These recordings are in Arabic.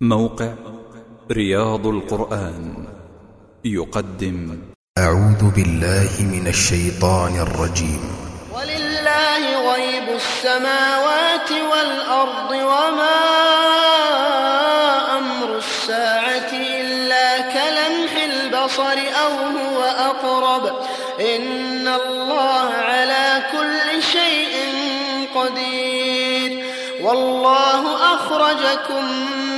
موقع رياض القرآن يقدم. أعوذ بالله من الشيطان الرجيم. ولله غيب السماوات والأرض وما أمر الساعة إلا كلمح البصر أو هو أقرب. إن الله على كل شيء قدير. والله أخرجكم من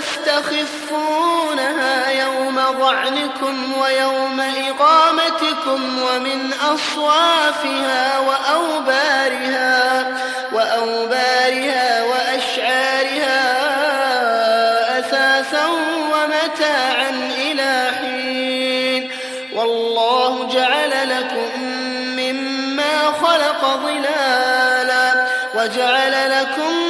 تستخفونها يوم ظعنكم ويوم إقامتكم ومن أصوافها وأوبارها وأوبارها وأشعارها أثاثا ومتاعا إلى حين. والله جعل لكم مما خلق ظلالا وجعل لكم